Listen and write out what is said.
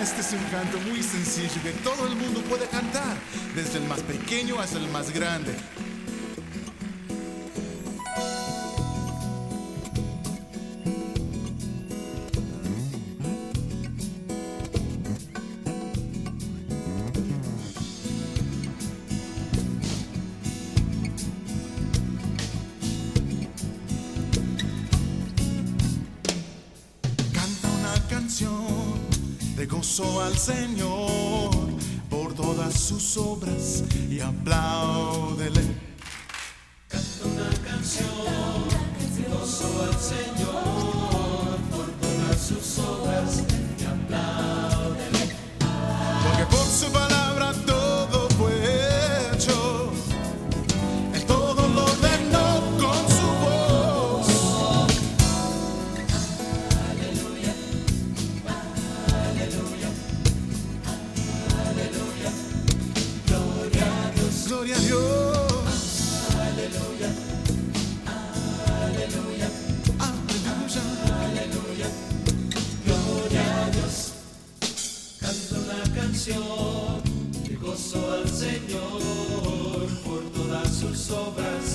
Este es un canto muy sencillo que todo el mundo puede cantar, desde el más pequeño hasta el más grande. Canta una canción de gozo al Señor por todas sus obras y apláudele. Canta una canción de gozo al Señor Señor por todas sus obras.